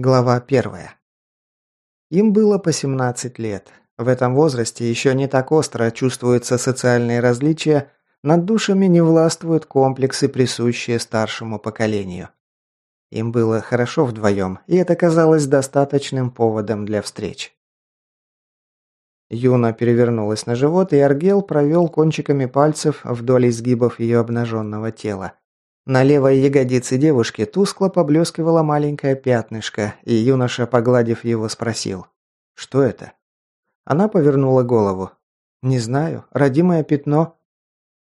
Глава первая. Им было по 17 лет. В этом возрасте еще не так остро чувствуются социальные различия, над душами не властвуют комплексы, присущие старшему поколению. Им было хорошо вдвоем, и это казалось достаточным поводом для встреч. Юна перевернулась на живот, и Аргел провел кончиками пальцев вдоль изгибов ее обнаженного тела. На левой ягодице девушки тускло поблескивало маленькое пятнышко, и юноша, погладив его, спросил. «Что это?» Она повернула голову. «Не знаю. Родимое пятно».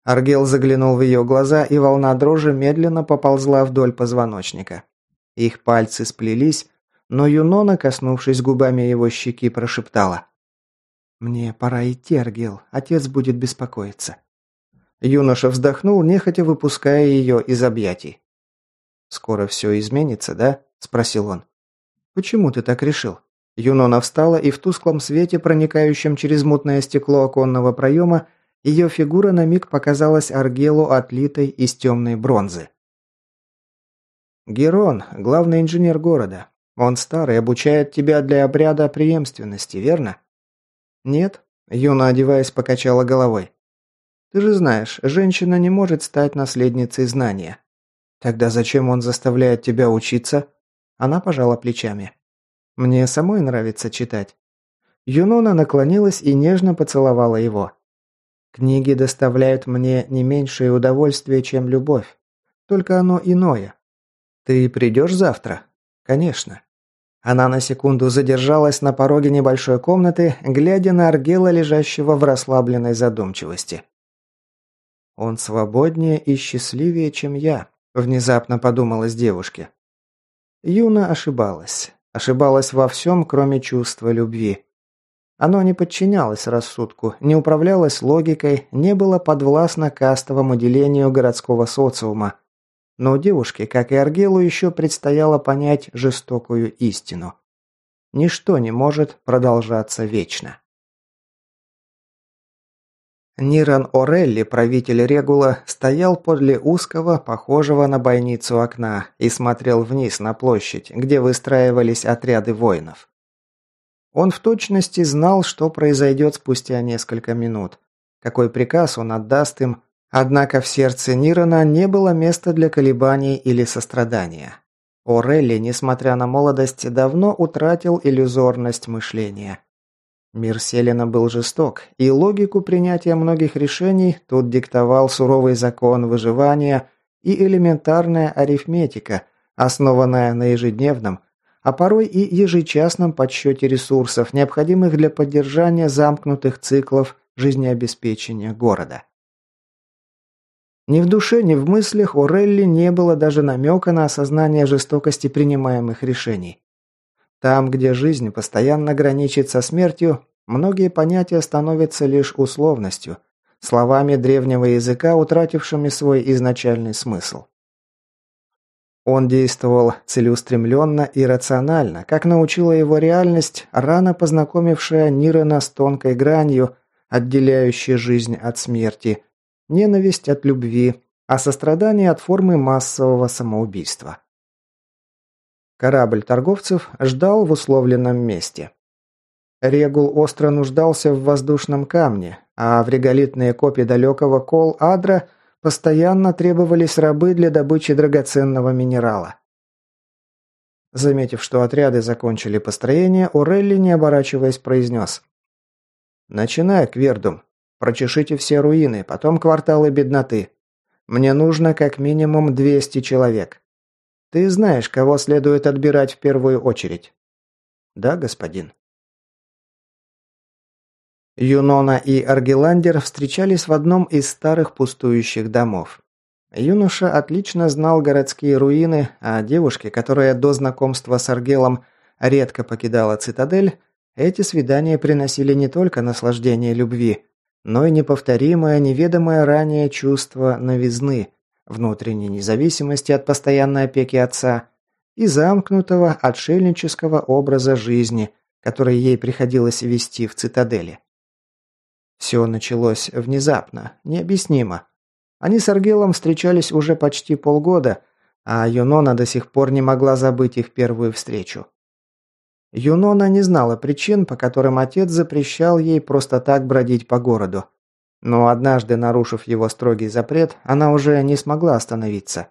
Аргел заглянул в ее глаза, и волна дрожи медленно поползла вдоль позвоночника. Их пальцы сплелись, но Юнона, коснувшись губами его щеки, прошептала. «Мне пора идти, Аргел. Отец будет беспокоиться». Юноша вздохнул, нехотя выпуская ее из объятий. «Скоро все изменится, да?» – спросил он. «Почему ты так решил?» Юнона встала, и в тусклом свете, проникающем через мутное стекло оконного проема, ее фигура на миг показалась Аргелу отлитой из темной бронзы. «Герон, главный инженер города. Он старый, обучает тебя для обряда преемственности, верно?» «Нет», – Юна, одеваясь, покачала головой. Ты же знаешь, женщина не может стать наследницей знания. Тогда зачем он заставляет тебя учиться? Она пожала плечами. Мне самой нравится читать. Юнона наклонилась и нежно поцеловала его. Книги доставляют мне не меньшее удовольствие, чем любовь. Только оно иное. Ты придешь завтра? Конечно. Она на секунду задержалась на пороге небольшой комнаты, глядя на Аргела, лежащего в расслабленной задумчивости. Он свободнее и счастливее, чем я, внезапно подумалось девушке. Юна ошибалась. Ошибалась во всем, кроме чувства любви. Оно не подчинялось рассудку, не управлялось логикой, не было подвластно кастовому делению городского социума. Но девушке, как и Аргелу, еще предстояло понять жестокую истину. Ничто не может продолжаться вечно. Ниран Орелли, правитель Регула, стоял подле узкого, похожего на бойницу окна, и смотрел вниз на площадь, где выстраивались отряды воинов. Он в точности знал, что произойдет спустя несколько минут, какой приказ он отдаст им, однако в сердце Нирана не было места для колебаний или сострадания. Орелли, несмотря на молодость, давно утратил иллюзорность мышления. Мир Селена был жесток, и логику принятия многих решений тут диктовал суровый закон выживания и элементарная арифметика, основанная на ежедневном, а порой и ежечасном подсчете ресурсов, необходимых для поддержания замкнутых циклов жизнеобеспечения города. Ни в душе, ни в мыслях у Релли не было даже намека на осознание жестокости принимаемых решений. Там, где жизнь постоянно граничит со смертью, многие понятия становятся лишь условностью, словами древнего языка, утратившими свой изначальный смысл. Он действовал целеустремленно и рационально, как научила его реальность, рано познакомившая Нирена с тонкой гранью, отделяющей жизнь от смерти, ненависть от любви, а сострадание от формы массового самоубийства. Корабль торговцев ждал в условленном месте. Регул остро нуждался в воздушном камне, а в реголитные копии далекого Кол-Адра постоянно требовались рабы для добычи драгоценного минерала. Заметив, что отряды закончили построение, Урелли, не оборачиваясь, произнес. «Начинай, Квердум. Прочешите все руины, потом кварталы бедноты. Мне нужно как минимум 200 человек. Ты знаешь, кого следует отбирать в первую очередь?» «Да, господин». Юнона и Аргеландер встречались в одном из старых пустующих домов. Юноша отлично знал городские руины, а девушке, которая до знакомства с Аргелом редко покидала цитадель, эти свидания приносили не только наслаждение любви, но и неповторимое, неведомое ранее чувство новизны, внутренней независимости от постоянной опеки отца и замкнутого отшельнического образа жизни, который ей приходилось вести в цитадели. Все началось внезапно, необъяснимо. Они с Аргелом встречались уже почти полгода, а Юнона до сих пор не могла забыть их первую встречу. Юнона не знала причин, по которым отец запрещал ей просто так бродить по городу. Но однажды, нарушив его строгий запрет, она уже не смогла остановиться.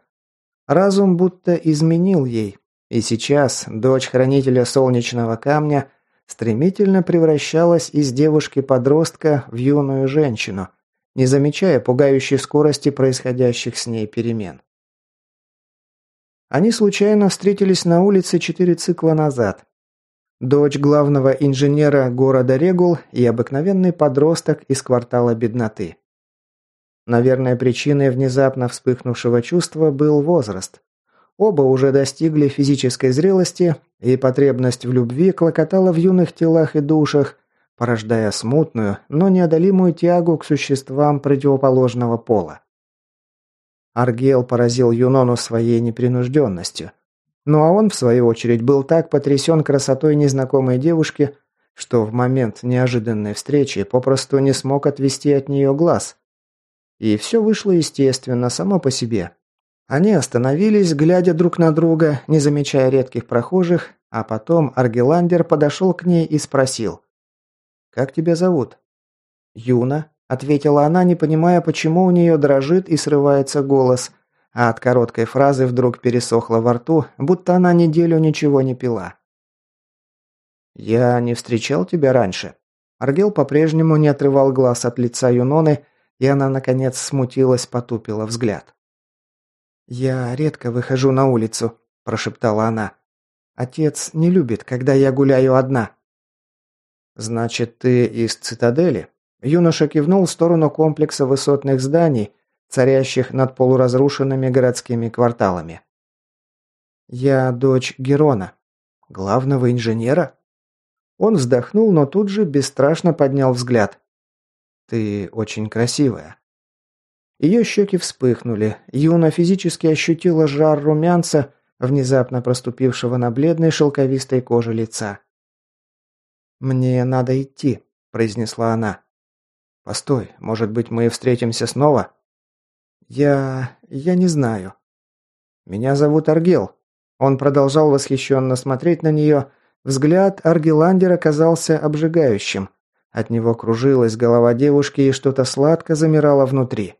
Разум будто изменил ей, и сейчас дочь хранителя солнечного камня стремительно превращалась из девушки-подростка в юную женщину, не замечая пугающей скорости происходящих с ней перемен. Они случайно встретились на улице четыре цикла назад. Дочь главного инженера города Регул и обыкновенный подросток из квартала бедноты. Наверное, причиной внезапно вспыхнувшего чувства был возраст. Оба уже достигли физической зрелости, и потребность в любви клокотала в юных телах и душах, порождая смутную, но неодолимую тягу к существам противоположного пола. Аргел поразил Юнону своей непринужденностью. Ну а он, в свою очередь, был так потрясен красотой незнакомой девушки, что в момент неожиданной встречи попросту не смог отвести от нее глаз. И все вышло естественно, само по себе. Они остановились, глядя друг на друга, не замечая редких прохожих, а потом Аргеландер подошел к ней и спросил. «Как тебя зовут?» «Юна», ответила она, не понимая, почему у нее дрожит и срывается голос, а от короткой фразы вдруг пересохло во рту, будто она неделю ничего не пила. «Я не встречал тебя раньше». Аргел по-прежнему не отрывал глаз от лица Юноны, и она, наконец, смутилась, потупила взгляд. «Я редко выхожу на улицу», – прошептала она. «Отец не любит, когда я гуляю одна». «Значит, ты из цитадели?» Юноша кивнул в сторону комплекса высотных зданий, царящих над полуразрушенными городскими кварталами. «Я дочь Герона. Главного инженера?» Он вздохнул, но тут же бесстрашно поднял взгляд. «Ты очень красивая». Ее щеки вспыхнули. Юна физически ощутила жар румянца, внезапно проступившего на бледной шелковистой коже лица. «Мне надо идти», – произнесла она. «Постой, может быть, мы встретимся снова?» «Я... я не знаю». «Меня зовут Аргел». Он продолжал восхищенно смотреть на нее. Взгляд Аргеландера казался обжигающим. От него кружилась голова девушки, и что-то сладко замирало внутри.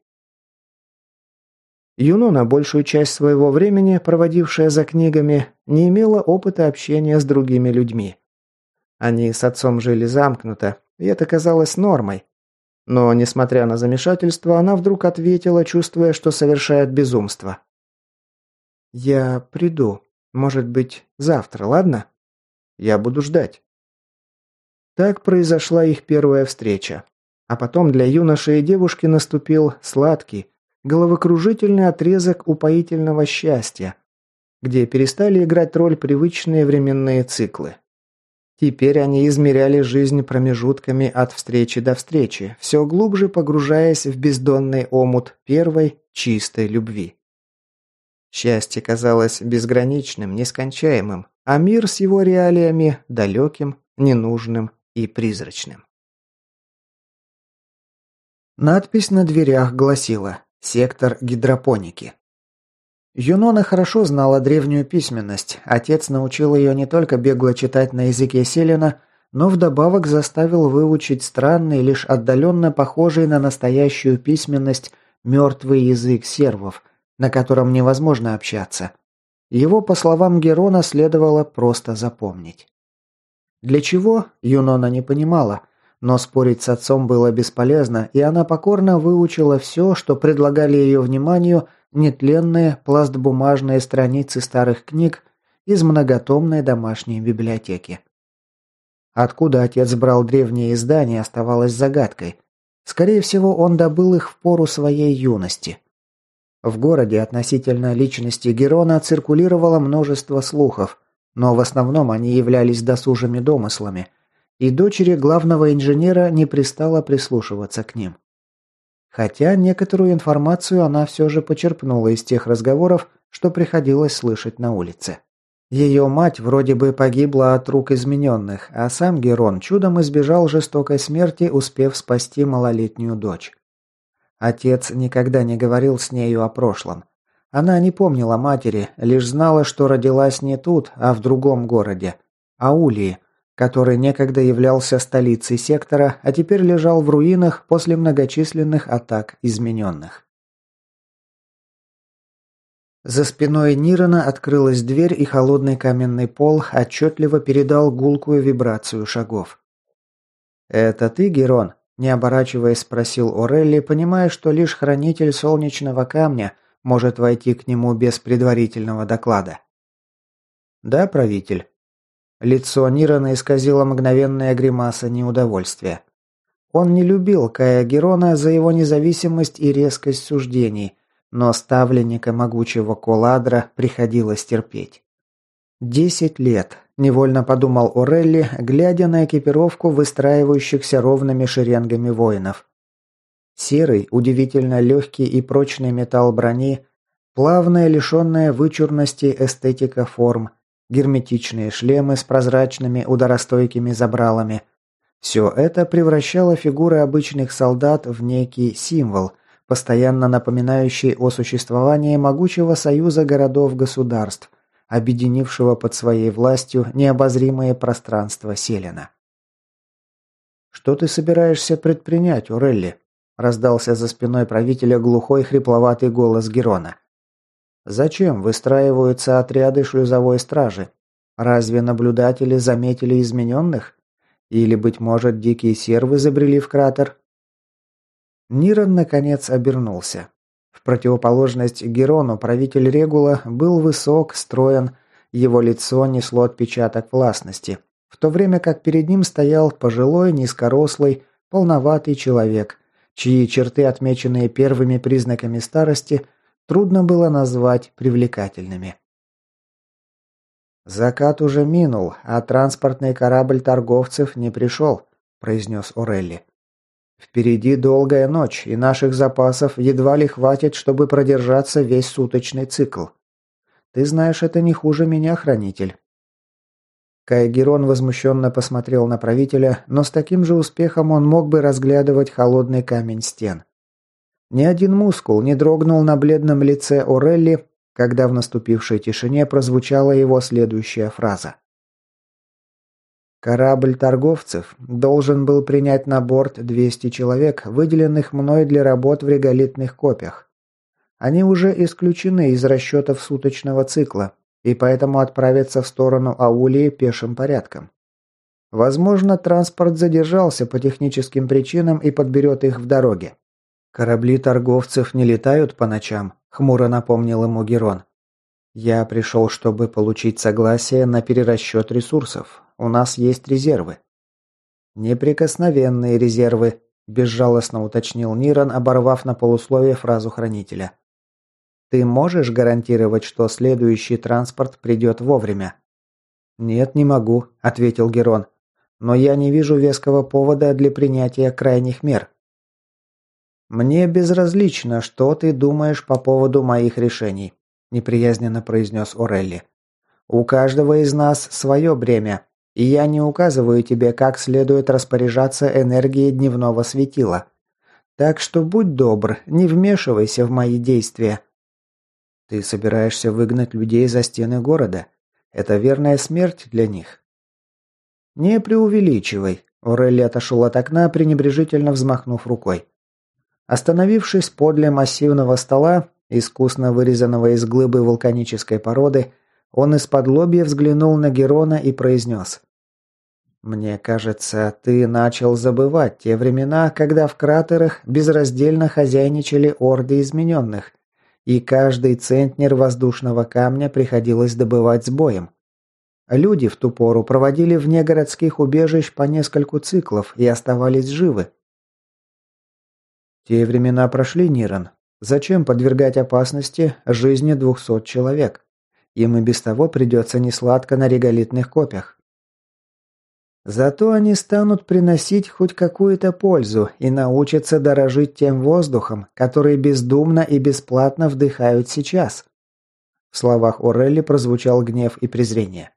Юнона, большую часть своего времени, проводившая за книгами, не имела опыта общения с другими людьми. Они с отцом жили замкнуто, и это казалось нормой. Но, несмотря на замешательство, она вдруг ответила, чувствуя, что совершает безумство. «Я приду. Может быть, завтра, ладно? Я буду ждать». Так произошла их первая встреча. А потом для юноши и девушки наступил сладкий, головокружительный отрезок упоительного счастья, где перестали играть роль привычные временные циклы. Теперь они измеряли жизнь промежутками от встречи до встречи, все глубже погружаясь в бездонный омут первой чистой любви. Счастье казалось безграничным, нескончаемым, а мир с его реалиями далеким, ненужным и призрачным. Надпись на дверях гласила «Сектор гидропоники». Юнона хорошо знала древнюю письменность. Отец научил ее не только бегло читать на языке селена, но вдобавок заставил выучить странный, лишь отдаленно похожий на настоящую письменность мертвый язык сервов, на котором невозможно общаться. Его, по словам Герона, следовало просто запомнить. Для чего, Юнона не понимала, но спорить с отцом было бесполезно, и она покорно выучила все, что предлагали ее вниманию – нетленные пластбумажные страницы старых книг из многотомной домашней библиотеки. Откуда отец брал древние издания, оставалось загадкой. Скорее всего, он добыл их в пору своей юности. В городе относительно личности Герона циркулировало множество слухов, но в основном они являлись досужими домыслами, и дочери главного инженера не пристало прислушиваться к ним. Хотя некоторую информацию она все же почерпнула из тех разговоров, что приходилось слышать на улице. Ее мать вроде бы погибла от рук измененных, а сам Герон чудом избежал жестокой смерти, успев спасти малолетнюю дочь. Отец никогда не говорил с нею о прошлом. Она не помнила матери, лишь знала, что родилась не тут, а в другом городе. Аулии, который некогда являлся столицей сектора, а теперь лежал в руинах после многочисленных атак измененных. За спиной Нирана открылась дверь, и холодный каменный пол отчетливо передал гулкую вибрацию шагов. «Это ты, Герон?» – не оборачиваясь, спросил Орелли, понимая, что лишь хранитель солнечного камня может войти к нему без предварительного доклада. «Да, правитель». Лицо Нирана исказило мгновенная гримаса неудовольствия. Он не любил Кая Герона за его независимость и резкость суждений, но ставленника могучего Коладра приходилось терпеть. «Десять лет», – невольно подумал Орелли, глядя на экипировку выстраивающихся ровными шеренгами воинов. Серый, удивительно легкий и прочный металл брони, плавная, лишенная вычурности эстетика форм – герметичные шлемы с прозрачными ударостойкими забралами. Все это превращало фигуры обычных солдат в некий символ, постоянно напоминающий о существовании могучего союза городов-государств, объединившего под своей властью необозримое пространство Селена. «Что ты собираешься предпринять, Урелли?» – раздался за спиной правителя глухой хрипловатый голос Герона. Зачем выстраиваются отряды шлюзовой стражи? Разве наблюдатели заметили измененных? Или, быть может, дикие сервы забрели в кратер? Нирон, наконец, обернулся. В противоположность Герону правитель Регула был высок, строен, его лицо несло отпечаток властности, в то время как перед ним стоял пожилой, низкорослый, полноватый человек, чьи черты, отмеченные первыми признаками старости, трудно было назвать привлекательными. «Закат уже минул, а транспортный корабль торговцев не пришел», – произнес Орелли. «Впереди долгая ночь, и наших запасов едва ли хватит, чтобы продержаться весь суточный цикл. Ты знаешь, это не хуже меня, хранитель». Кайгерон возмущенно посмотрел на правителя, но с таким же успехом он мог бы разглядывать холодный камень стен. Ни один мускул не дрогнул на бледном лице Орелли, когда в наступившей тишине прозвучала его следующая фраза. Корабль торговцев должен был принять на борт 200 человек, выделенных мной для работ в реголитных копиях. Они уже исключены из расчетов суточного цикла, и поэтому отправятся в сторону Аулии пешим порядком. Возможно, транспорт задержался по техническим причинам и подберет их в дороге. «Корабли торговцев не летают по ночам», – хмуро напомнил ему Герон. «Я пришел, чтобы получить согласие на перерасчет ресурсов. У нас есть резервы». «Неприкосновенные резервы», – безжалостно уточнил Ниран, оборвав на полусловие фразу хранителя. «Ты можешь гарантировать, что следующий транспорт придет вовремя?» «Нет, не могу», – ответил Герон. «Но я не вижу веского повода для принятия крайних мер». «Мне безразлично, что ты думаешь по поводу моих решений», – неприязненно произнес Орелли. «У каждого из нас свое бремя, и я не указываю тебе, как следует распоряжаться энергией дневного светила. Так что будь добр, не вмешивайся в мои действия». «Ты собираешься выгнать людей за стены города? Это верная смерть для них». «Не преувеличивай», – Орелли отошел от окна, пренебрежительно взмахнув рукой. Остановившись подле массивного стола, искусно вырезанного из глыбы вулканической породы, он из-под лобья взглянул на Герона и произнес. «Мне кажется, ты начал забывать те времена, когда в кратерах безраздельно хозяйничали орды измененных, и каждый центнер воздушного камня приходилось добывать с боем. Люди в ту пору проводили вне городских убежищ по нескольку циклов и оставались живы. Те времена прошли, Ниран. Зачем подвергать опасности жизни двухсот человек? Им и без того придется несладко на реголитных копьях. Зато они станут приносить хоть какую-то пользу и научатся дорожить тем воздухом, который бездумно и бесплатно вдыхают сейчас. В словах Орелли прозвучал гнев и презрение.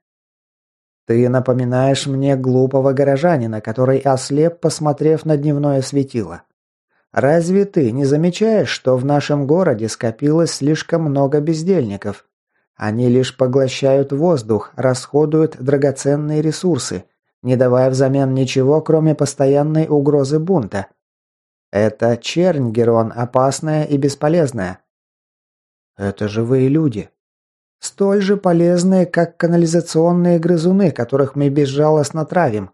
«Ты напоминаешь мне глупого горожанина, который ослеп, посмотрев на дневное светило. Разве ты не замечаешь, что в нашем городе скопилось слишком много бездельников? Они лишь поглощают воздух, расходуют драгоценные ресурсы, не давая взамен ничего, кроме постоянной угрозы бунта. Это чернь, Герон, опасная и бесполезная. Это живые люди. Столь же полезные, как канализационные грызуны, которых мы безжалостно травим.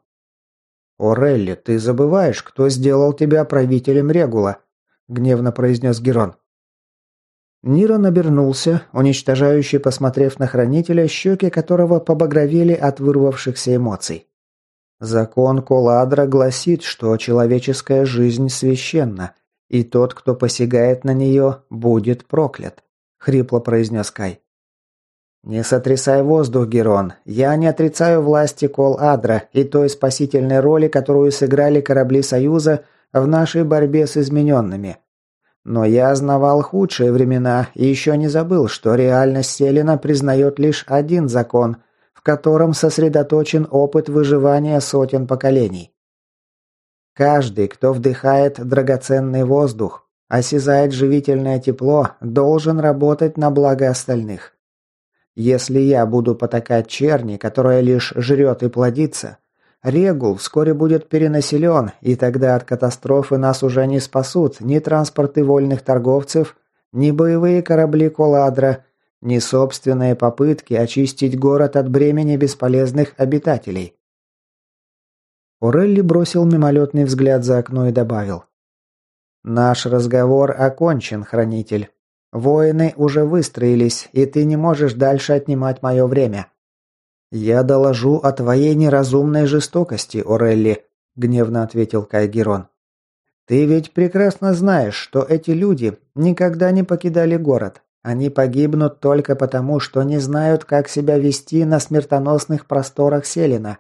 «Орелли, ты забываешь, кто сделал тебя правителем Регула», – гневно произнес Герон. Нирон обернулся, уничтожающе посмотрев на хранителя, щеки которого побагровели от вырвавшихся эмоций. Закон Коладра гласит, что человеческая жизнь священна, и тот, кто посягает на нее, будет проклят, хрипло произнес Кай. Не сотрясай воздух, Герон. Я не отрицаю власти Кол-Адра и той спасительной роли, которую сыграли корабли Союза в нашей борьбе с измененными. Но я знавал худшие времена и еще не забыл, что реальность Селена признает лишь один закон, в котором сосредоточен опыт выживания сотен поколений. Каждый, кто вдыхает драгоценный воздух, осязает живительное тепло, должен работать на благо остальных. Если я буду потакать черни, которая лишь жрет и плодится, Регул вскоре будет перенаселен, и тогда от катастрофы нас уже не спасут ни транспорты вольных торговцев, ни боевые корабли Коладра, ни собственные попытки очистить город от бремени бесполезных обитателей. Орелли бросил мимолетный взгляд за окно и добавил. «Наш разговор окончен, хранитель. Воины уже выстроились, и ты не можешь дальше отнимать мое время. «Я доложу о твоей неразумной жестокости, Орелли», – гневно ответил Кайгерон. «Ты ведь прекрасно знаешь, что эти люди никогда не покидали город. Они погибнут только потому, что не знают, как себя вести на смертоносных просторах Селена».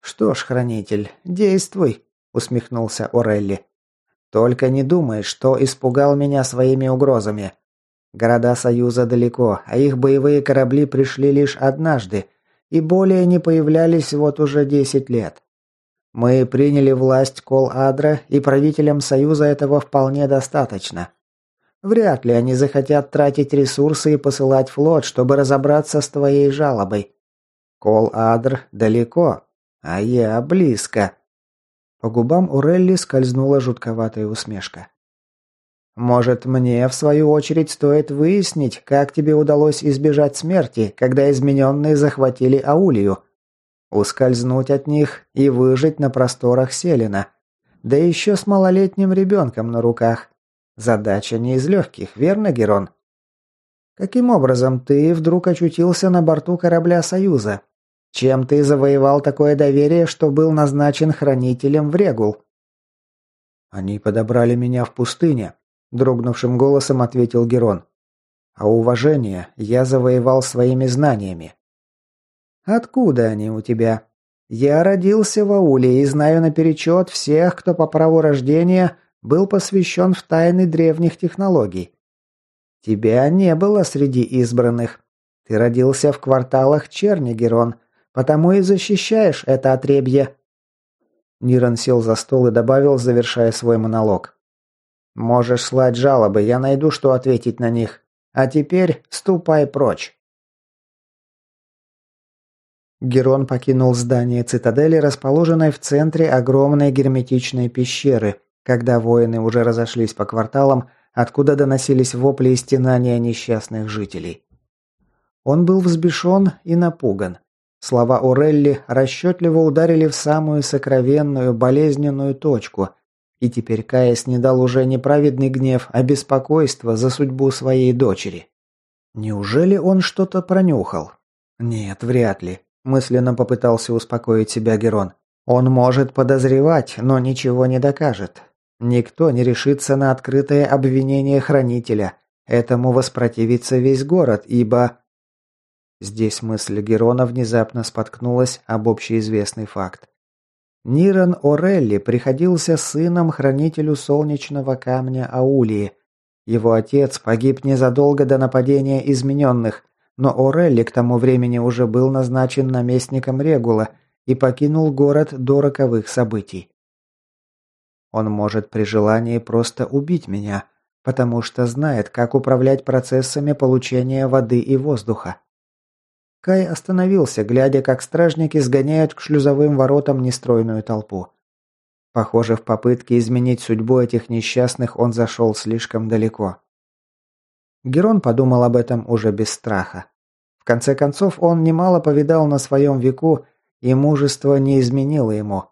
«Что ж, хранитель, действуй», – усмехнулся Орелли. «Только не думай, что испугал меня своими угрозами. Города Союза далеко, а их боевые корабли пришли лишь однажды и более не появлялись вот уже 10 лет. Мы приняли власть Кол-Адра, и правителям Союза этого вполне достаточно. Вряд ли они захотят тратить ресурсы и посылать флот, чтобы разобраться с твоей жалобой. Кол-Адр далеко, а я близко. По губам Урелли скользнула жутковатая усмешка. Может, мне, в свою очередь, стоит выяснить, как тебе удалось избежать смерти, когда измененные захватили Аулию? Ускользнуть от них и выжить на просторах Селена. Да еще с малолетним ребенком на руках. Задача не из легких, верно, Герон? Каким образом ты вдруг очутился на борту корабля Союза? Чем ты завоевал такое доверие, что был назначен хранителем в Регул? Они подобрали меня в пустыне, дрогнувшим голосом ответил Герон. А уважение я завоевал своими знаниями. Откуда они у тебя? Я родился в ауле и знаю наперечет всех, кто по праву рождения был посвящен в тайны древних технологий. Тебя не было среди избранных. Ты родился в кварталах Черни, Герон, потому и защищаешь это отребье. Нирон сел за стол и добавил, завершая свой монолог. Можешь слать жалобы, я найду, что ответить на них. А теперь ступай прочь. Герон покинул здание цитадели, расположенной в центре огромной герметичной пещеры, когда воины уже разошлись по кварталам, откуда доносились вопли и стенания несчастных жителей. Он был взбешен и напуган. Слова Орелли расчетливо ударили в самую сокровенную, болезненную точку – и теперь Каис не дал уже не праведный гнев, а беспокойство за судьбу своей дочери. Неужели он что-то пронюхал? Нет, вряд ли. Мысленно попытался успокоить себя Герон. Он может подозревать, но ничего не докажет. Никто не решится на открытое обвинение хранителя. Этому воспротивится весь город, ибо... Здесь мысль Герона внезапно споткнулась об общеизвестный факт. Ниран Орелли приходился сыном хранителю солнечного камня Аулии. Его отец погиб незадолго до нападения измененных, но Орелли к тому времени уже был назначен наместником Регула и покинул город до роковых событий. Он может при желании просто убить меня, потому что знает, как управлять процессами получения воды и воздуха. Кай остановился, глядя, как стражники сгоняют к шлюзовым воротам нестройную толпу. Похоже, в попытке изменить судьбу этих несчастных он зашел слишком далеко. Герон подумал об этом уже без страха. В конце концов, он немало повидал на своем веку, и мужество не изменило ему.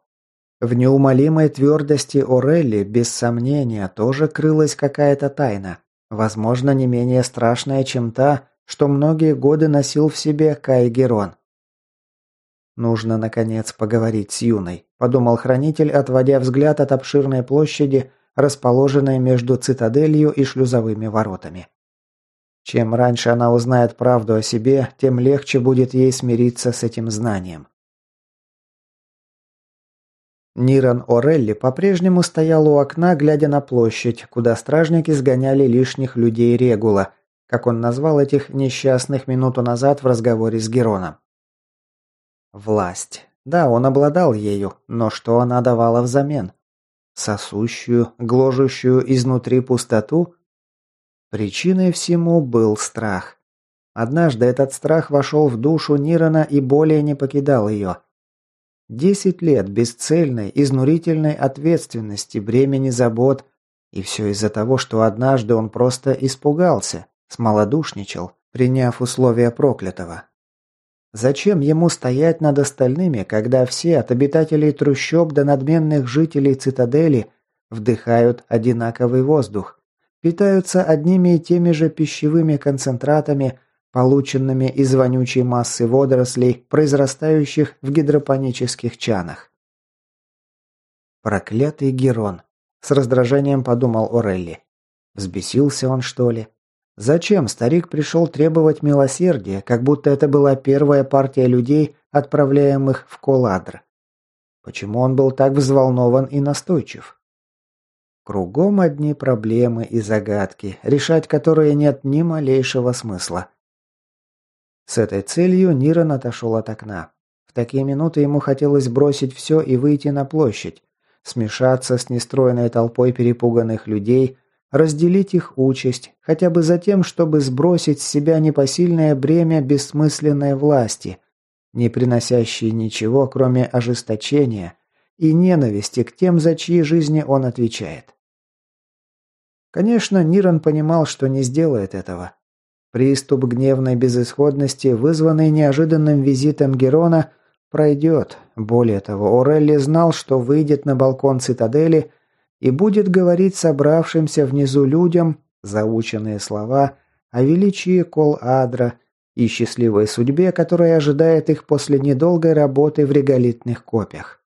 В неумолимой твердости Орелли, без сомнения, тоже крылась какая-то тайна, возможно, не менее страшная, чем та, что многие годы носил в себе Кай Герон. «Нужно, наконец, поговорить с Юной», – подумал хранитель, отводя взгляд от обширной площади, расположенной между цитаделью и шлюзовыми воротами. Чем раньше она узнает правду о себе, тем легче будет ей смириться с этим знанием. Ниран Орелли по-прежнему стоял у окна, глядя на площадь, куда стражники сгоняли лишних людей Регула, как он назвал этих несчастных минуту назад в разговоре с Героном. Власть. Да, он обладал ею, но что она давала взамен? Сосущую, гложущую изнутри пустоту? Причиной всему был страх. Однажды этот страх вошел в душу Нирана и более не покидал ее – Десять лет бесцельной, изнурительной ответственности, бремени забот. И все из-за того, что однажды он просто испугался, смолодушничал, приняв условия проклятого. Зачем ему стоять над остальными, когда все, от обитателей трущоб до надменных жителей цитадели, вдыхают одинаковый воздух, питаются одними и теми же пищевыми концентратами, полученными из вонючей массы водорослей, произрастающих в гидропонических чанах. Проклятый Герон, с раздражением подумал Орелли. Взбесился он, что ли? Зачем старик пришел требовать милосердия, как будто это была первая партия людей, отправляемых в Коладр? Почему он был так взволнован и настойчив? Кругом одни проблемы и загадки, решать которые нет ни малейшего смысла. С этой целью Ниран отошел от окна. В такие минуты ему хотелось бросить все и выйти на площадь, смешаться с нестроенной толпой перепуганных людей, разделить их участь, хотя бы за тем, чтобы сбросить с себя непосильное бремя бессмысленной власти, не приносящей ничего, кроме ожесточения и ненависти к тем, за чьи жизни он отвечает. Конечно, Ниран понимал, что не сделает этого. Приступ гневной безысходности, вызванный неожиданным визитом Герона, пройдет. Более того, Орелли знал, что выйдет на балкон цитадели и будет говорить собравшимся внизу людям заученные слова о величии Кол-Адра и счастливой судьбе, которая ожидает их после недолгой работы в реголитных копьях.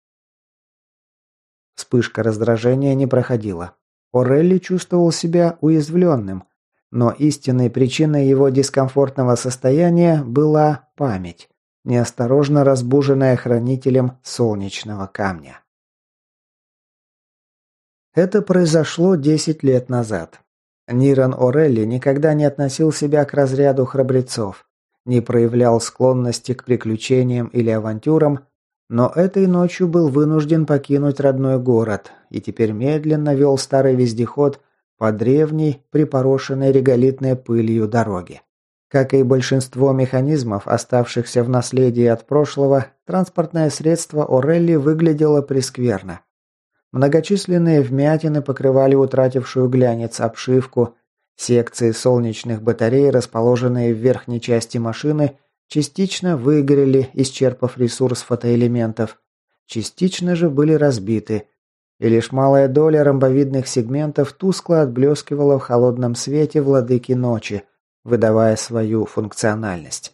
Вспышка раздражения не проходила. Орелли чувствовал себя уязвленным – но истинной причиной его дискомфортного состояния была память, неосторожно разбуженная хранителем солнечного камня. Это произошло 10 лет назад. Ниран Орелли никогда не относил себя к разряду храбрецов, не проявлял склонности к приключениям или авантюрам, но этой ночью был вынужден покинуть родной город и теперь медленно вел старый вездеход по древней, припорошенной реголитной пылью дороге. Как и большинство механизмов, оставшихся в наследии от прошлого, транспортное средство Орелли выглядело прескверно. Многочисленные вмятины покрывали утратившую глянец обшивку, секции солнечных батарей, расположенные в верхней части машины, частично выгорели, исчерпав ресурс фотоэлементов, частично же были разбиты – и лишь малая доля ромбовидных сегментов тускло отблескивала в холодном свете владыки ночи, выдавая свою функциональность.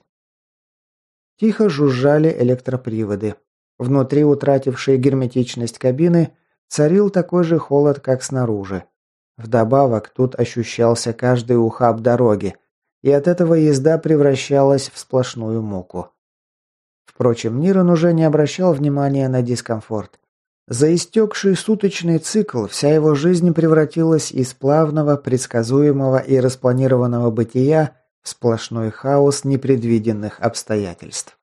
Тихо жужжали электроприводы. Внутри утратившей герметичность кабины царил такой же холод, как снаружи. Вдобавок тут ощущался каждый ухаб дороги, и от этого езда превращалась в сплошную муку. Впрочем, Нирон уже не обращал внимания на дискомфорт. За истекший суточный цикл вся его жизнь превратилась из плавного, предсказуемого и распланированного бытия в сплошной хаос непредвиденных обстоятельств.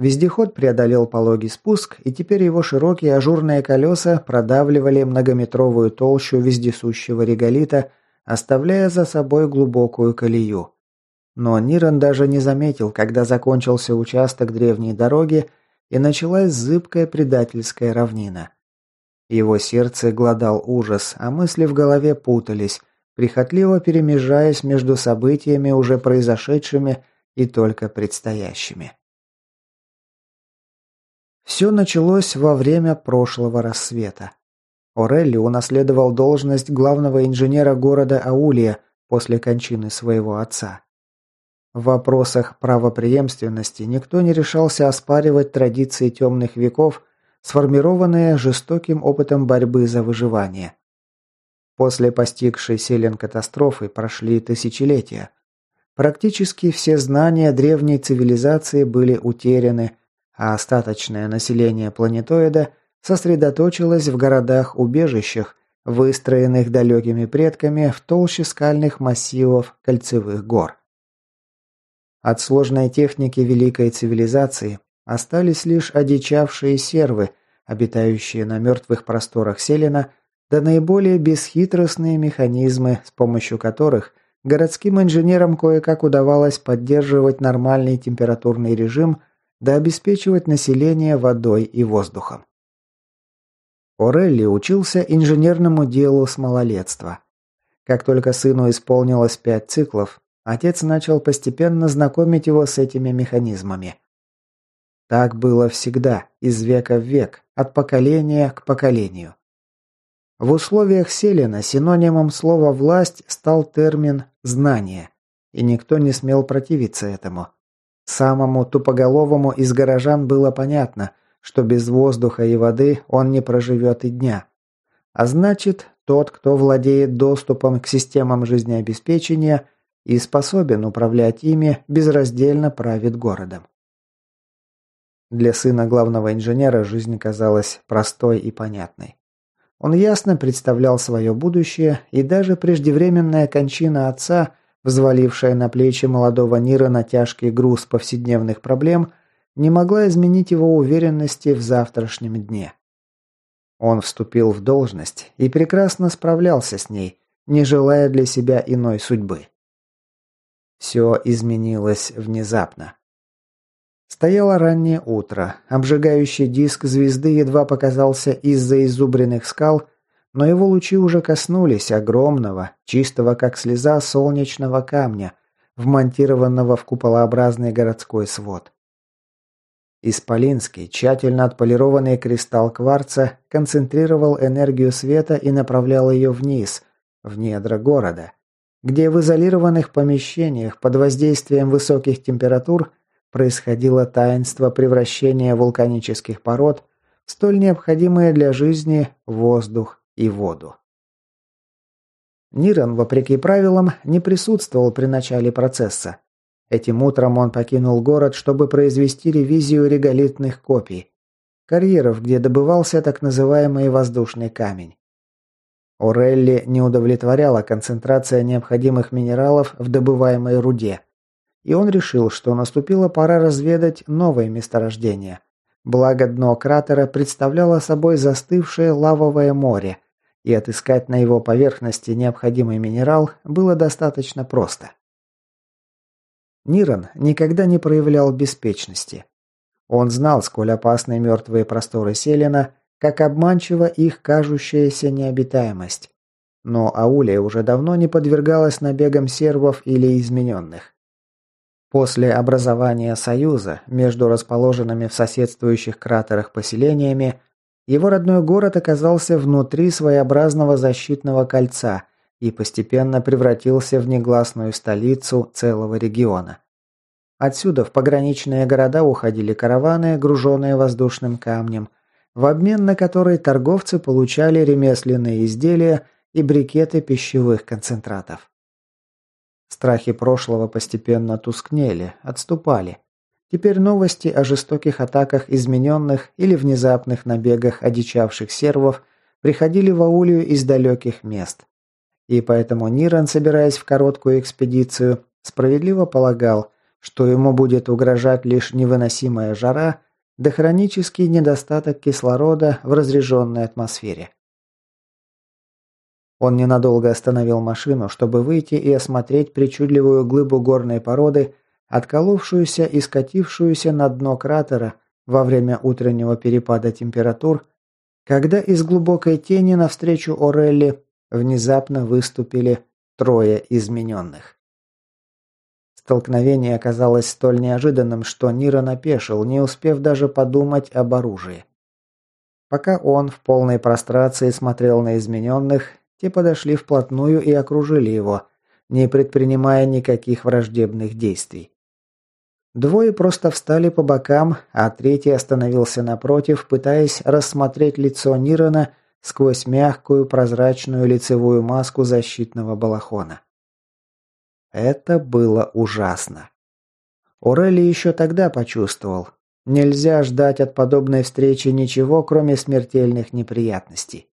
Вездеход преодолел пологий спуск, и теперь его широкие ажурные колеса продавливали многометровую толщу вездесущего реголита, оставляя за собой глубокую колею. Но Ниран даже не заметил, когда закончился участок древней дороги и началась зыбкая предательская равнина. Его сердце глодал ужас, а мысли в голове путались, прихотливо перемежаясь между событиями, уже произошедшими и только предстоящими. Все началось во время прошлого рассвета. Орелли унаследовал должность главного инженера города Аулия после кончины своего отца. В вопросах правопреемственности никто не решался оспаривать традиции темных веков, сформированные жестоким опытом борьбы за выживание. После постигшей Селен катастрофы прошли тысячелетия. Практически все знания древней цивилизации были утеряны, а остаточное население планетоида сосредоточилось в городах-убежищах, выстроенных далекими предками в толще скальных массивов кольцевых гор. От сложной техники великой цивилизации остались лишь одичавшие сервы, обитающие на мертвых просторах Селена, да наиболее бесхитростные механизмы, с помощью которых городским инженерам кое-как удавалось поддерживать нормальный температурный режим да обеспечивать население водой и воздухом. Орелли учился инженерному делу с малолетства. Как только сыну исполнилось пять циклов, отец начал постепенно знакомить его с этими механизмами. Так было всегда, из века в век, от поколения к поколению. В условиях Селена синонимом слова «власть» стал термин «знание», и никто не смел противиться этому – Самому тупоголовому из горожан было понятно, что без воздуха и воды он не проживет и дня. А значит, тот, кто владеет доступом к системам жизнеобеспечения и способен управлять ими, безраздельно правит городом. Для сына главного инженера жизнь казалась простой и понятной. Он ясно представлял свое будущее, и даже преждевременная кончина отца взвалившая на плечи молодого Нира на тяжкий груз повседневных проблем, не могла изменить его уверенности в завтрашнем дне. Он вступил в должность и прекрасно справлялся с ней, не желая для себя иной судьбы. Все изменилось внезапно. Стояло раннее утро. Обжигающий диск звезды едва показался из-за изубренных скал, но его лучи уже коснулись огромного, чистого как слеза солнечного камня, вмонтированного в куполообразный городской свод. Исполинский, тщательно отполированный кристалл кварца, концентрировал энергию света и направлял ее вниз, в недра города, где в изолированных помещениях под воздействием высоких температур происходило таинство превращения вулканических пород в столь необходимые для жизни воздух и воду. Ниран, вопреки правилам, не присутствовал при начале процесса. Этим утром он покинул город, чтобы произвести ревизию реголитных копий, карьеров, где добывался так называемый воздушный камень. Орелли не удовлетворяла концентрация необходимых минералов в добываемой руде, и он решил, что наступила пора разведать новые месторождения – Благо дно кратера представляло собой застывшее лавовое море, и отыскать на его поверхности необходимый минерал было достаточно просто. Ниран никогда не проявлял беспечности. Он знал, сколь опасны мертвые просторы Селена, как обманчива их кажущаяся необитаемость. Но Аулия уже давно не подвергалась набегам сервов или измененных. После образования союза между расположенными в соседствующих кратерах поселениями, его родной город оказался внутри своеобразного защитного кольца и постепенно превратился в негласную столицу целого региона. Отсюда в пограничные города уходили караваны, груженные воздушным камнем, в обмен на которые торговцы получали ремесленные изделия и брикеты пищевых концентратов. Страхи прошлого постепенно тускнели, отступали. Теперь новости о жестоких атаках измененных или внезапных набегах одичавших сервов приходили в Аулию из далеких мест. И поэтому Ниран, собираясь в короткую экспедицию, справедливо полагал, что ему будет угрожать лишь невыносимая жара да хронический недостаток кислорода в разреженной атмосфере. Он ненадолго остановил машину, чтобы выйти и осмотреть причудливую глыбу горной породы, отколовшуюся и скатившуюся на дно кратера во время утреннего перепада температур, когда из глубокой тени навстречу Орелли внезапно выступили трое измененных. Столкновение оказалось столь неожиданным, что Нира напешил, не успев даже подумать об оружии. Пока он в полной прострации смотрел на измененных, те подошли вплотную и окружили его, не предпринимая никаких враждебных действий. Двое просто встали по бокам, а третий остановился напротив, пытаясь рассмотреть лицо Нирона сквозь мягкую прозрачную лицевую маску защитного балахона. Это было ужасно. Орелли еще тогда почувствовал. Нельзя ждать от подобной встречи ничего, кроме смертельных неприятностей.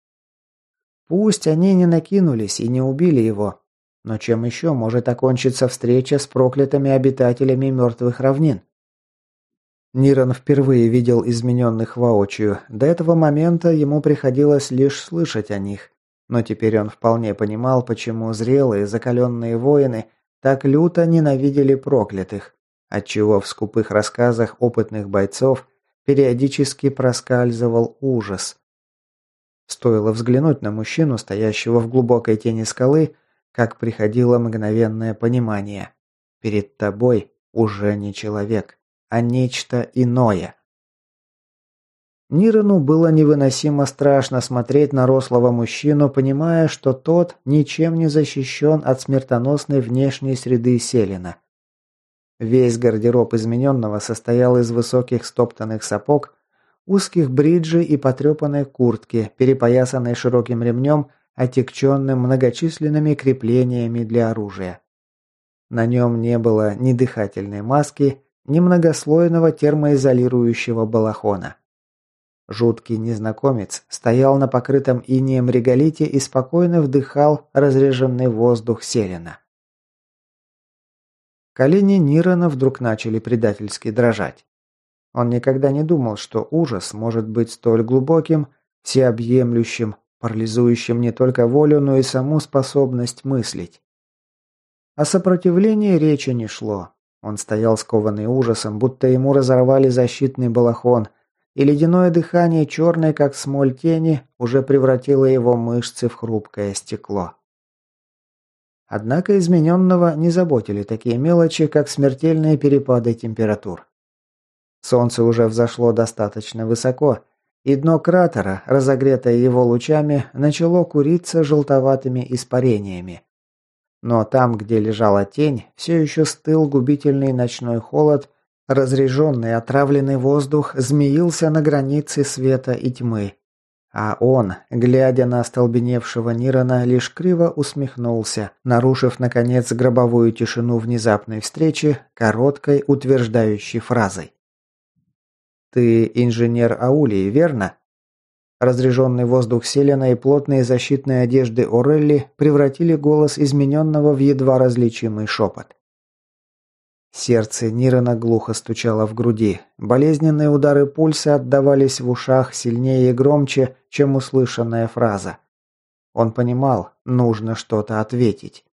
Пусть они не накинулись и не убили его, но чем еще может окончиться встреча с проклятыми обитателями мертвых равнин? Ниран впервые видел измененных воочию. До этого момента ему приходилось лишь слышать о них. Но теперь он вполне понимал, почему зрелые, закаленные воины так люто ненавидели проклятых, отчего в скупых рассказах опытных бойцов периодически проскальзывал ужас. Стоило взглянуть на мужчину, стоящего в глубокой тени скалы, как приходило мгновенное понимание. Перед тобой уже не человек, а нечто иное. Нирану было невыносимо страшно смотреть на рослого мужчину, понимая, что тот ничем не защищен от смертоносной внешней среды Селина. Весь гардероб измененного состоял из высоких стоптанных сапог, узких бриджей и потрепанной куртки, перепоясанной широким ремнем, отекченным многочисленными креплениями для оружия. На нем не было ни дыхательной маски, ни многослойного термоизолирующего балахона. Жуткий незнакомец стоял на покрытом инеем реголите и спокойно вдыхал разреженный воздух селена. Колени Нирона вдруг начали предательски дрожать. Он никогда не думал, что ужас может быть столь глубоким, всеобъемлющим, парализующим не только волю, но и саму способность мыслить. О сопротивлении речи не шло. Он стоял скованный ужасом, будто ему разорвали защитный балахон, и ледяное дыхание, черное как смоль тени, уже превратило его мышцы в хрупкое стекло. Однако измененного не заботили такие мелочи, как смертельные перепады температур. Солнце уже взошло достаточно высоко, и дно кратера, разогретое его лучами, начало куриться желтоватыми испарениями. Но там, где лежала тень, все еще стыл губительный ночной холод, Разреженный отравленный воздух змеился на границе света и тьмы. А он, глядя на остолбеневшего Нирона, лишь криво усмехнулся, нарушив, наконец, гробовую тишину внезапной встречи короткой утверждающей фразой. «Ты инженер Аулии, верно?» Разреженный воздух Селена и плотные защитные одежды Орелли превратили голос измененного в едва различимый шепот. Сердце Нирена глухо стучало в груди. Болезненные удары пульса отдавались в ушах сильнее и громче, чем услышанная фраза. Он понимал, нужно что-то ответить.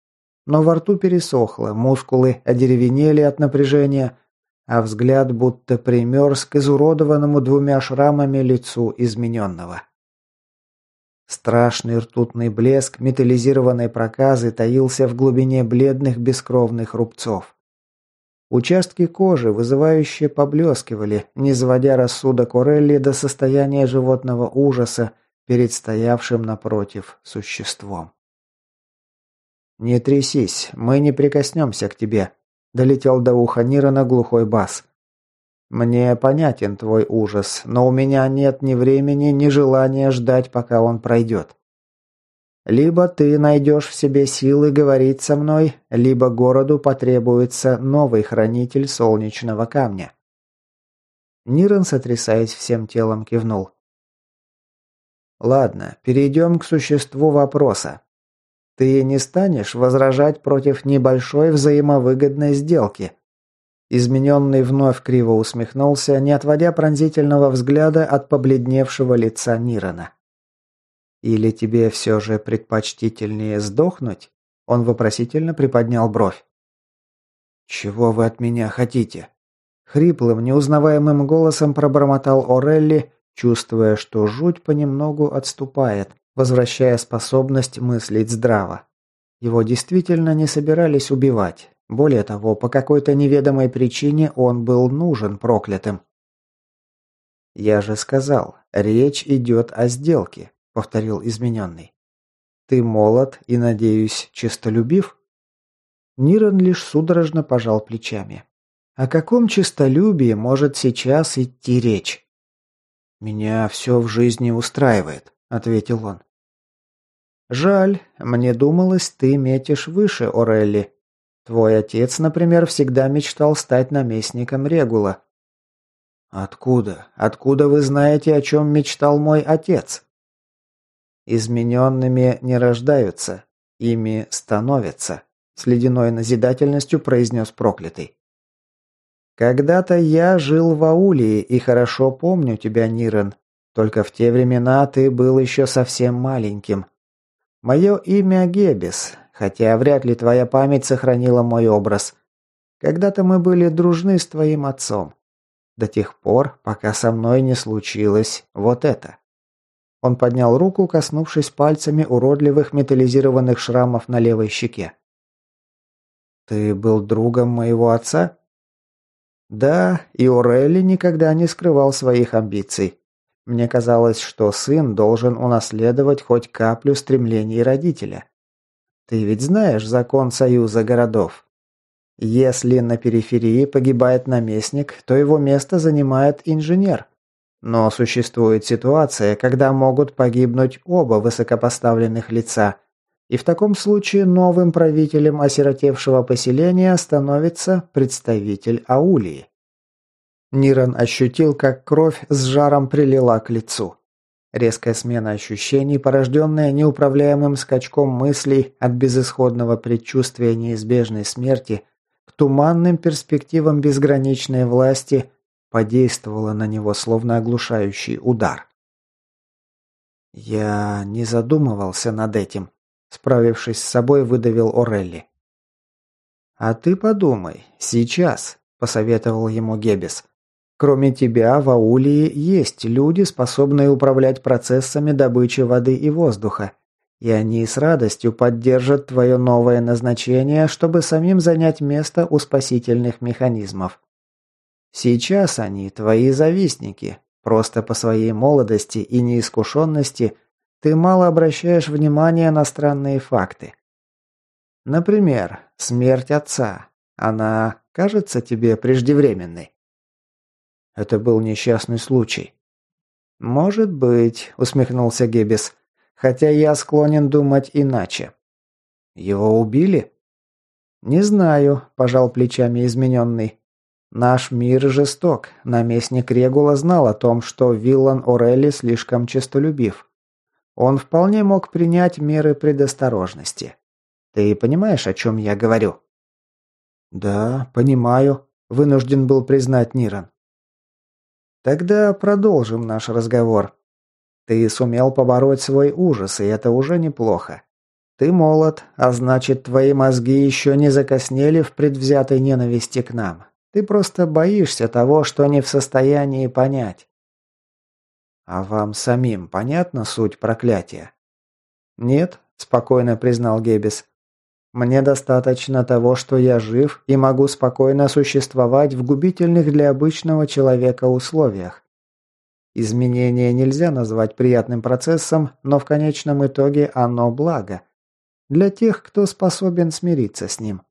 Но во рту пересохло, мускулы одеревенели от напряжения, а взгляд будто примерз к изуродованному двумя шрамами лицу измененного. Страшный ртутный блеск металлизированной проказы таился в глубине бледных бескровных рубцов. Участки кожи вызывающе поблескивали, не заводя рассудок Орелли до состояния животного ужаса перед стоявшим напротив существом. «Не трясись, мы не прикоснемся к тебе», – долетел до уха Нирона глухой бас. «Мне понятен твой ужас, но у меня нет ни времени, ни желания ждать, пока он пройдет. Либо ты найдешь в себе силы говорить со мной, либо городу потребуется новый хранитель солнечного камня». Нирен, сотрясаясь всем телом, кивнул. «Ладно, перейдем к существу вопроса. Ты не станешь возражать против небольшой взаимовыгодной сделки. Измененный вновь криво усмехнулся, не отводя пронзительного взгляда от побледневшего лица Нирана. «Или тебе все же предпочтительнее сдохнуть?» Он вопросительно приподнял бровь. «Чего вы от меня хотите?» Хриплым, неузнаваемым голосом пробормотал Орелли, чувствуя, что жуть понемногу отступает, возвращая способность мыслить здраво. Его действительно не собирались убивать. Более того, по какой-то неведомой причине он был нужен проклятым. «Я же сказал, речь идет о сделке», — повторил измененный. «Ты молод и, надеюсь, честолюбив?» Нирон лишь судорожно пожал плечами. О каком честолюбии может сейчас идти речь? «Меня все в жизни устраивает», — ответил он. «Жаль, мне думалось, ты метишь выше, Орелли. Твой отец, например, всегда мечтал стать наместником Регула». «Откуда? Откуда вы знаете, о чем мечтал мой отец?» «Измененными не рождаются, ими становятся», — с ледяной назидательностью произнес проклятый. Когда-то я жил в Аулии и хорошо помню тебя, Нирен. Только в те времена ты был еще совсем маленьким. Мое имя Гебес, хотя вряд ли твоя память сохранила мой образ. Когда-то мы были дружны с твоим отцом. До тех пор, пока со мной не случилось вот это. Он поднял руку, коснувшись пальцами уродливых металлизированных шрамов на левой щеке. «Ты был другом моего отца?» Да, и Орелли никогда не скрывал своих амбиций. Мне казалось, что сын должен унаследовать хоть каплю стремлений родителя. Ты ведь знаешь закон союза городов. Если на периферии погибает наместник, то его место занимает инженер. Но существует ситуация, когда могут погибнуть оба высокопоставленных лица, и в таком случае новым правителем осиротевшего поселения становится представитель Аулии. Ниран ощутил, как кровь с жаром прилила к лицу. Резкая смена ощущений, порожденная неуправляемым скачком мыслей от безысходного предчувствия неизбежной смерти к туманным перспективам безграничной власти, подействовала на него словно оглушающий удар. «Я не задумывался над этим», Справившись с собой, выдавил Орелли. «А ты подумай, сейчас», – посоветовал ему Гебес. «Кроме тебя в Аулии есть люди, способные управлять процессами добычи воды и воздуха, и они с радостью поддержат твое новое назначение, чтобы самим занять место у спасительных механизмов. Сейчас они твои завистники, просто по своей молодости и неискушенности – ты мало обращаешь внимания на странные факты. Например, смерть отца. Она кажется тебе преждевременной? Это был несчастный случай. Может быть, усмехнулся Геббес, хотя я склонен думать иначе. Его убили? Не знаю, пожал плечами измененный. Наш мир жесток. Наместник Регула знал о том, что Виллан Орелли слишком честолюбив. Он вполне мог принять меры предосторожности. Ты понимаешь, о чем я говорю?» «Да, понимаю», – вынужден был признать Ниран. «Тогда продолжим наш разговор. Ты сумел побороть свой ужас, и это уже неплохо. Ты молод, а значит, твои мозги еще не закоснели в предвзятой ненависти к нам. Ты просто боишься того, что не в состоянии понять. А вам самим понятна суть проклятия? Нет, спокойно признал Геббес. Мне достаточно того, что я жив и могу спокойно существовать в губительных для обычного человека условиях. Изменение нельзя назвать приятным процессом, но в конечном итоге оно благо. Для тех, кто способен смириться с ним.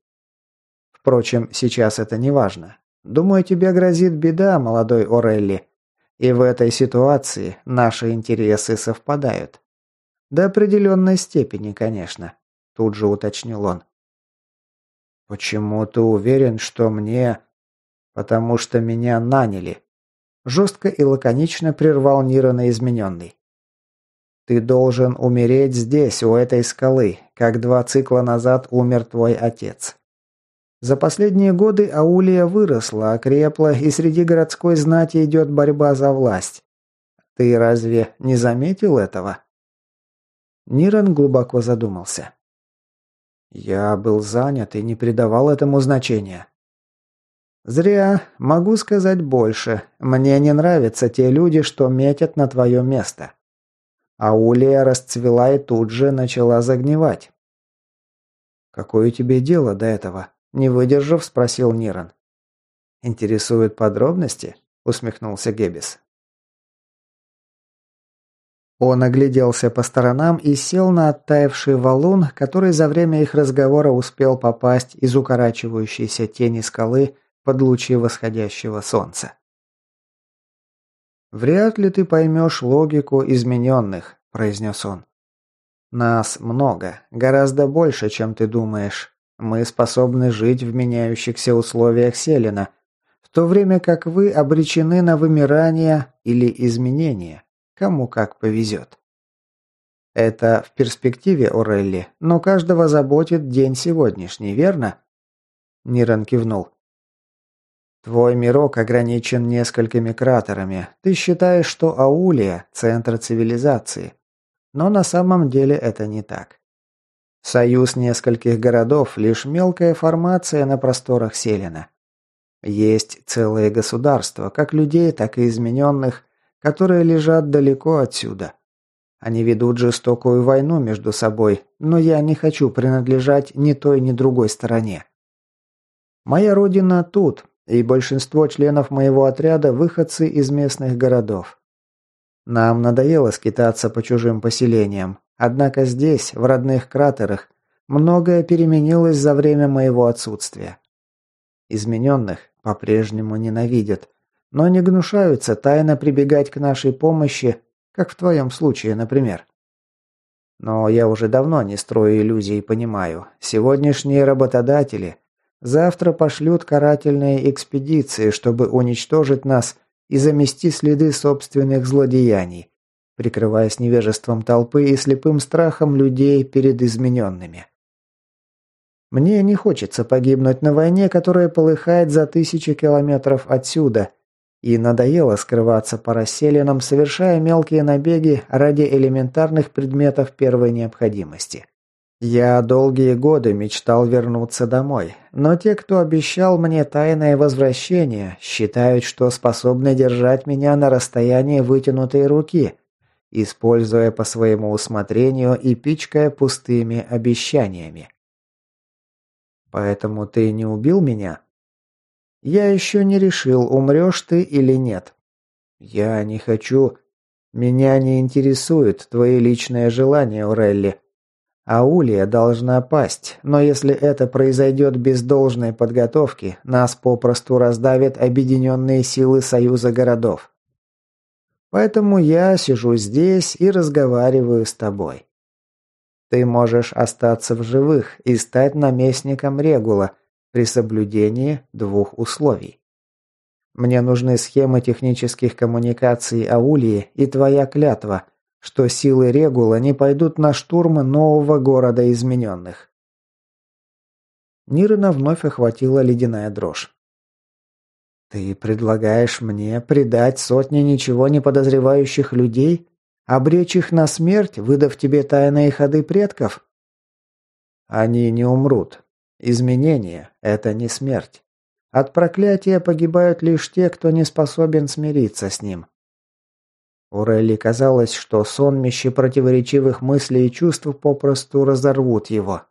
Впрочем, сейчас это не важно. Думаю, тебе грозит беда, молодой Орелли. И в этой ситуации наши интересы совпадают. До определенной степени, конечно, тут же уточнил он. Почему ты уверен, что мне... Потому что меня наняли. Жестко и лаконично прервал Нирона измененный. Ты должен умереть здесь, у этой скалы, как два цикла назад умер твой отец. За последние годы Аулия выросла, окрепла, и среди городской знати идет борьба за власть. Ты разве не заметил этого?» Ниран глубоко задумался. «Я был занят и не придавал этому значения». «Зря. Могу сказать больше. Мне не нравятся те люди, что метят на твое место». Аулия расцвела и тут же начала загнивать. «Какое тебе дело до этого?» Не выдержав, спросил Ниран. «Интересуют подробности?» – усмехнулся Геббис. Он огляделся по сторонам и сел на оттаивший валун, который за время их разговора успел попасть из укорачивающейся тени скалы под лучи восходящего солнца. «Вряд ли ты поймешь логику измененных», – произнес он. «Нас много, гораздо больше, чем ты думаешь. Мы способны жить в меняющихся условиях Селена, в то время как вы обречены на вымирание или изменение, кому как повезет. Это в перспективе, Орелли, но каждого заботит день сегодняшний, верно? Ниран кивнул. Твой мирок ограничен несколькими кратерами. Ты считаешь, что Аулия – центр цивилизации. Но на самом деле это не так. Союз нескольких городов – лишь мелкая формация на просторах Селена. Есть целые государства, как людей, так и измененных, которые лежат далеко отсюда. Они ведут жестокую войну между собой, но я не хочу принадлежать ни той, ни другой стороне. Моя родина тут, и большинство членов моего отряда – выходцы из местных городов. Нам надоело скитаться по чужим поселениям, Однако здесь, в родных кратерах, многое переменилось за время моего отсутствия. Измененных по-прежнему ненавидят, но не гнушаются тайно прибегать к нашей помощи, как в твоем случае, например. Но я уже давно не строю иллюзий и понимаю, сегодняшние работодатели завтра пошлют карательные экспедиции, чтобы уничтожить нас и замести следы собственных злодеяний, прикрываясь невежеством толпы и слепым страхом людей перед измененными. Мне не хочется погибнуть на войне, которая полыхает за тысячи километров отсюда, и надоело скрываться по расселенам, совершая мелкие набеги ради элементарных предметов первой необходимости. Я долгие годы мечтал вернуться домой, но те, кто обещал мне тайное возвращение, считают, что способны держать меня на расстоянии вытянутой руки, используя по своему усмотрению и пичкая пустыми обещаниями. Поэтому ты не убил меня? Я еще не решил, умрешь ты или нет. Я не хочу... Меня не интересует твои личные желания, Урелли. Аулия должна пасть, но если это произойдет без должной подготовки, нас попросту раздавят объединенные силы Союза городов. Поэтому я сижу здесь и разговариваю с тобой. Ты можешь остаться в живых и стать наместником Регула при соблюдении двух условий. Мне нужны схемы технических коммуникаций Аулии и твоя клятва, что силы Регула не пойдут на штурм нового города измененных. Нирина вновь охватила ледяная дрожь. «Ты предлагаешь мне предать сотни ничего не подозревающих людей? Обречь их на смерть, выдав тебе тайные ходы предков?» «Они не умрут. Изменение – это не смерть. От проклятия погибают лишь те, кто не способен смириться с ним». Урелли казалось, что сонмище противоречивых мыслей и чувств попросту разорвут его.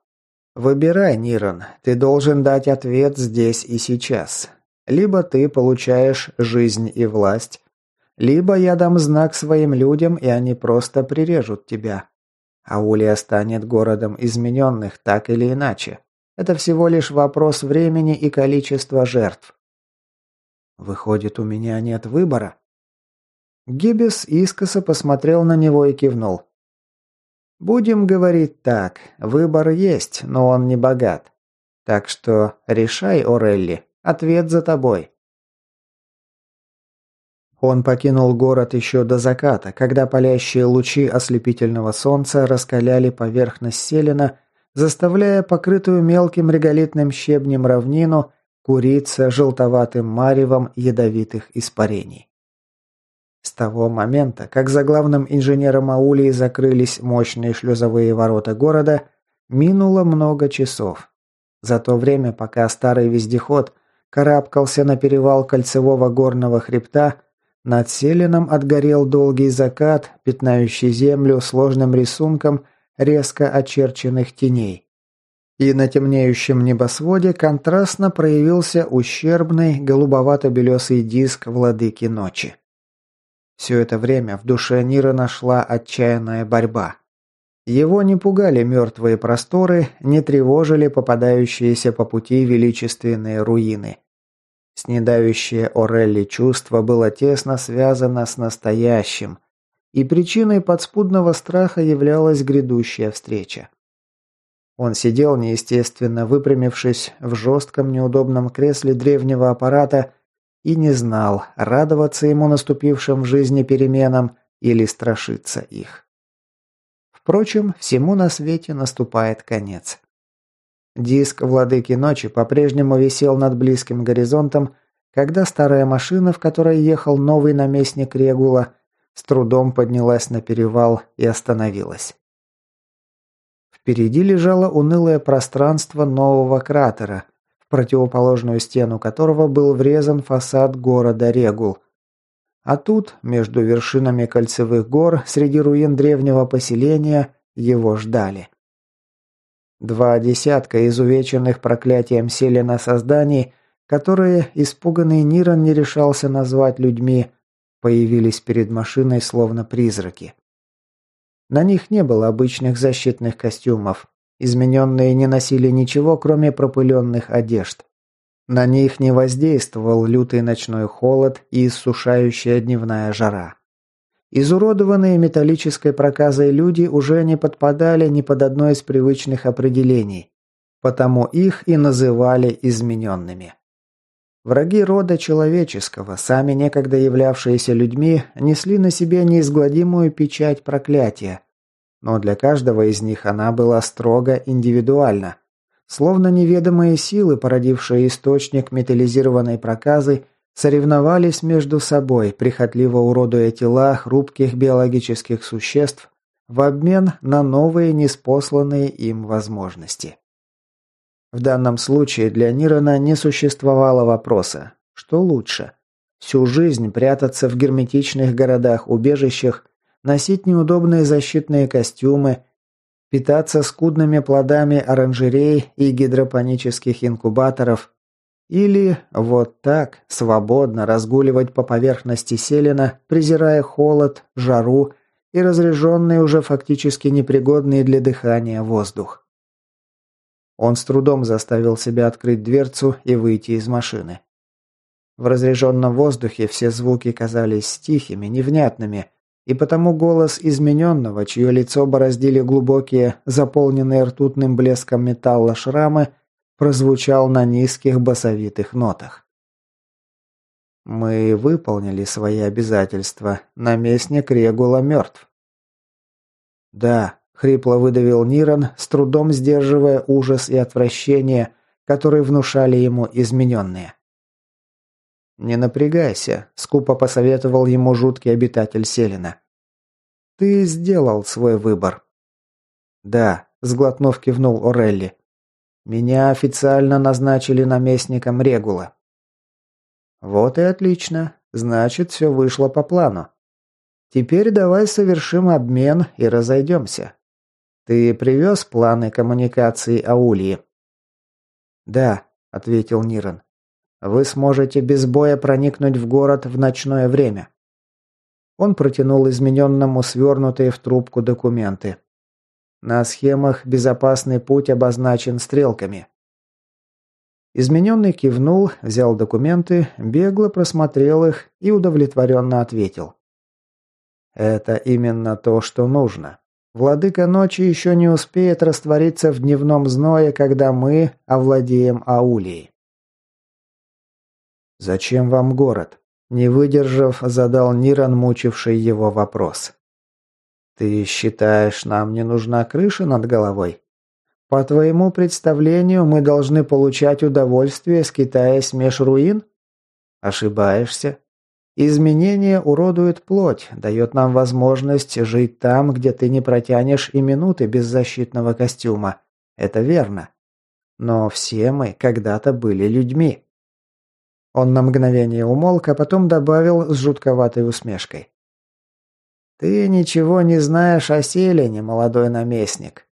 «Выбирай, Нирон, ты должен дать ответ здесь и сейчас. Либо ты получаешь жизнь и власть, либо я дам знак своим людям, и они просто прирежут тебя. Аулия станет городом измененных так или иначе. Это всего лишь вопрос времени и количества жертв. Выходит, у меня нет выбора? Гиббис искоса посмотрел на него и кивнул. Будем говорить так, выбор есть, но он не богат. Так что решай, Орелли, Ответ за тобой. Он покинул город еще до заката, когда палящие лучи ослепительного солнца раскаляли поверхность Селена заставляя покрытую мелким реголитным щебнем равнину куриться желтоватым маревом ядовитых испарений. С того момента, как за главным инженером Аулии закрылись мощные шлюзовые ворота города, минуло много часов. За то время, пока старый вездеход карабкался на перевал кольцевого горного хребта, над Селеном отгорел долгий закат, пятнающий землю сложным рисунком резко очерченных теней. И на темнеющем небосводе контрастно проявился ущербный голубовато-белесый диск владыки ночи. Все это время в душе Нира нашла отчаянная борьба. Его не пугали мертвые просторы, не тревожили попадающиеся по пути величественные руины. Снедающее Орелли чувство было тесно связано с настоящим, и причиной подспудного страха являлась грядущая встреча. Он сидел неестественно, выпрямившись в жестком неудобном кресле древнего аппарата и не знал, радоваться ему наступившим в жизни переменам или страшиться их. Впрочем, всему на свете наступает конец. Диск Владыки Ночи по-прежнему висел над близким горизонтом, когда старая машина, в которой ехал новый наместник Регула, с трудом поднялась на перевал и остановилась. Впереди лежало унылое пространство нового кратера, в противоположную стену которого был врезан фасад города Регул. А тут, между вершинами кольцевых гор, среди руин древнего поселения, его ждали. Два десятка изувеченных проклятием Селена созданий, которые испуганный Нирон не решался назвать людьми, появились перед машиной словно призраки. На них не было обычных защитных костюмов. Измененные не носили ничего, кроме пропыленных одежд. На них не воздействовал лютый ночной холод и иссушающая дневная жара. Изуродованные металлической проказой люди уже не подпадали ни под одно из привычных определений, потому их и называли измененными. Враги рода человеческого, сами некогда являвшиеся людьми, несли на себе неизгладимую печать проклятия. Но для каждого из них она была строго индивидуальна. Словно неведомые силы, породившие источник металлизированной проказы, соревновались между собой, прихотливо уродуя тела хрупких биологических существ в обмен на новые неспосланные им возможности. В данном случае для Нирона не существовало вопроса, что лучше – всю жизнь прятаться в герметичных городах-убежищах, носить неудобные защитные костюмы, питаться скудными плодами оранжерей и гидропонических инкубаторов, или вот так свободно разгуливать по поверхности селена, презирая холод, жару и разряженный уже фактически непригодный для дыхания воздух. Он с трудом заставил себя открыть дверцу и выйти из машины. В разряженном воздухе все звуки казались тихими, невнятными, и потому голос измененного, чье лицо бороздили глубокие, заполненные ртутным блеском металла шрамы, прозвучал на низких басовитых нотах. «Мы выполнили свои обязательства. Наместник Регула мертв». «Да», Хрипло выдавил Ниран, с трудом сдерживая ужас и отвращение, которые внушали ему измененные. «Не напрягайся», – скупо посоветовал ему жуткий обитатель Селена. «Ты сделал свой выбор». «Да», – сглотнув кивнул Орелли. «Меня официально назначили наместником Регула». «Вот и отлично. Значит, все вышло по плану. Теперь давай совершим обмен и разойдемся. Ты привез планы коммуникации Аулии?» «Да», — ответил Ниран. «Вы сможете без боя проникнуть в город в ночное время». Он протянул измененному свернутые в трубку документы. На схемах безопасный путь обозначен стрелками. Измененный кивнул, взял документы, бегло просмотрел их и удовлетворенно ответил. «Это именно то, что нужно. Владыка ночи еще не успеет раствориться в дневном зное, когда мы овладеем Аулией. «Зачем вам город?» Не выдержав, задал Ниран, мучивший его вопрос. «Ты считаешь, нам не нужна крыша над головой? По твоему представлению, мы должны получать удовольствие, скитаясь меж руин? Ошибаешься. Изменение уродует плоть, дает нам возможность жить там, где ты не протянешь и минуты без защитного костюма. Это верно. Но все мы когда-то были людьми. Он на мгновение умолк, а потом добавил с жутковатой усмешкой. «Ты ничего не знаешь о селине, молодой наместник.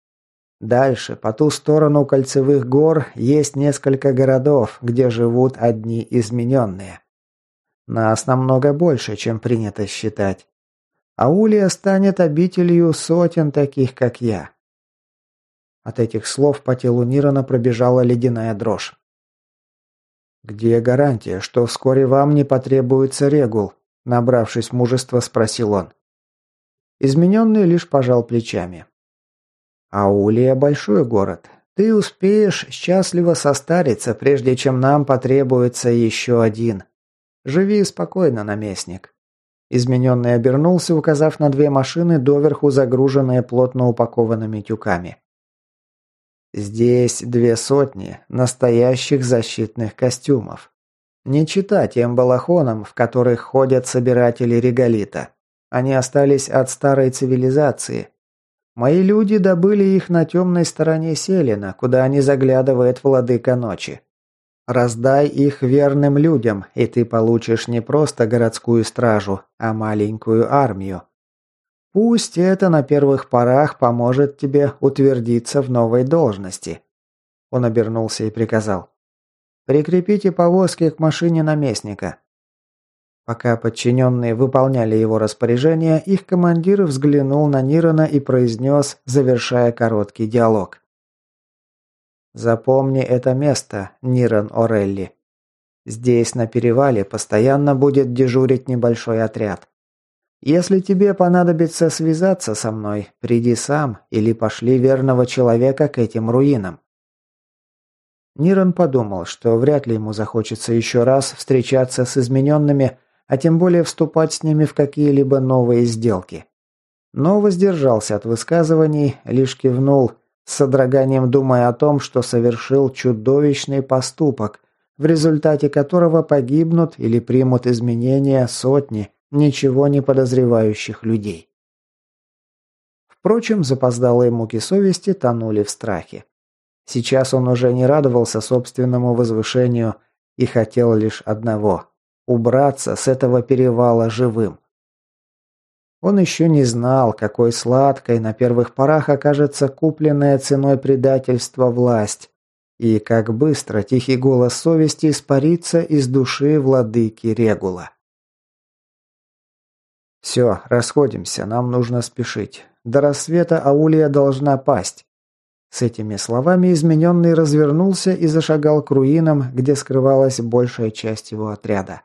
Дальше, по ту сторону кольцевых гор, есть несколько городов, где живут одни измененные. Нас намного больше, чем принято считать. Аулия станет обителью сотен таких, как я. От этих слов по телу Нирона пробежала ледяная дрожь. «Где гарантия, что вскоре вам не потребуется регул?» Набравшись мужества, спросил он. Измененный лишь пожал плечами. Аулия – большой город. Ты успеешь счастливо состариться, прежде чем нам потребуется еще один. Живи спокойно, наместник». Измененный обернулся, указав на две машины, доверху загруженные плотно упакованными тюками. «Здесь две сотни настоящих защитных костюмов. Не чита тем балахонам, в которых ходят собиратели реголита. Они остались от старой цивилизации, Мои люди добыли их на темной стороне Селена, куда не заглядывает владыка ночи. Раздай их верным людям, и ты получишь не просто городскую стражу, а маленькую армию. Пусть это на первых порах поможет тебе утвердиться в новой должности. Он обернулся и приказал. Прикрепите повозки к машине наместника. Пока подчиненные выполняли его распоряжение, их командир взглянул на Нирона и произнес, завершая короткий диалог. «Запомни это место, Нирон Орелли. Здесь, на перевале, постоянно будет дежурить небольшой отряд. Если тебе понадобится связаться со мной, приди сам или пошли верного человека к этим руинам». Нирон подумал, что вряд ли ему захочется еще раз встречаться с измененными, а тем более вступать с ними в какие-либо новые сделки. Но воздержался от высказываний, лишь кивнул, с содроганием думая о том, что совершил чудовищный поступок, в результате которого погибнут или примут изменения сотни ничего не подозревающих людей. Впрочем, запоздалые муки совести тонули в страхе. Сейчас он уже не радовался собственному возвышению и хотел лишь одного убраться с этого перевала живым. Он еще не знал, какой сладкой на первых порах окажется купленная ценой предательства власть, и как быстро тихий голос совести испарится из души владыки Регула. «Все, расходимся, нам нужно спешить. До рассвета Аулия должна пасть». С этими словами измененный развернулся и зашагал к руинам, где скрывалась большая часть его отряда.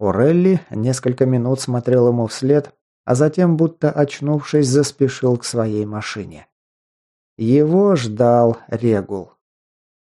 Орелли несколько минут смотрел ему вслед, а затем, будто очнувшись, заспешил к своей машине. Его ждал Регул.